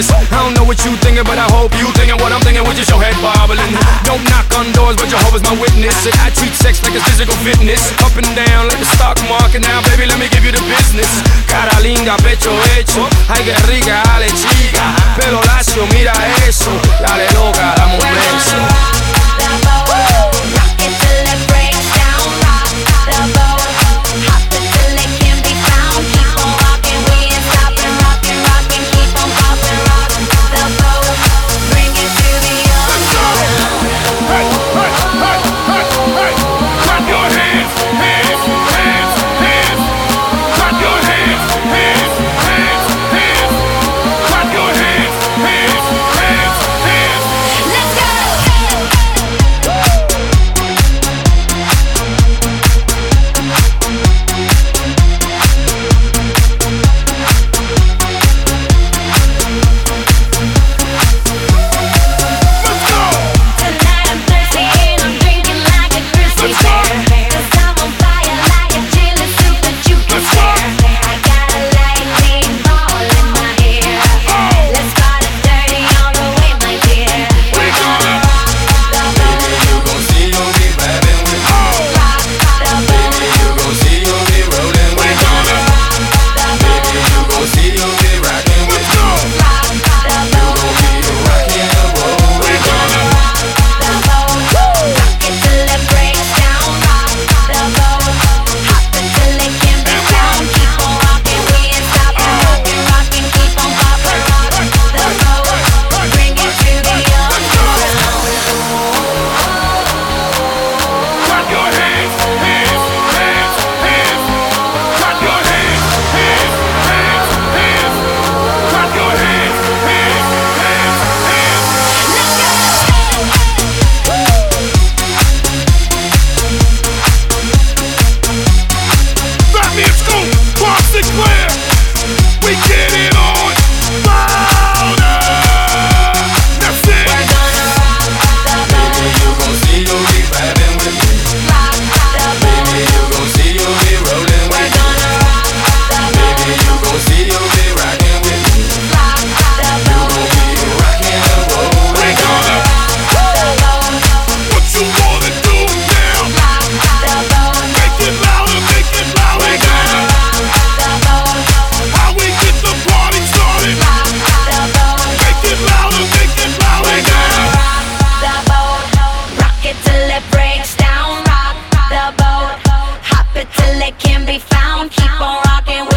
this. I don't know what you thinking, but I hope you thinking what I'm thinking with just your head bobbling. Don't knock on doors, but Jehovah's my witness. I treat sex like it's physical fitness. Up and down like the stock market. Now, baby, let me give you the business. Cara linda, pecho hecho. Ay, que rica, ale chica. Pelo lacio, mira eso. Dale loca, dame un beso. keep on rocking.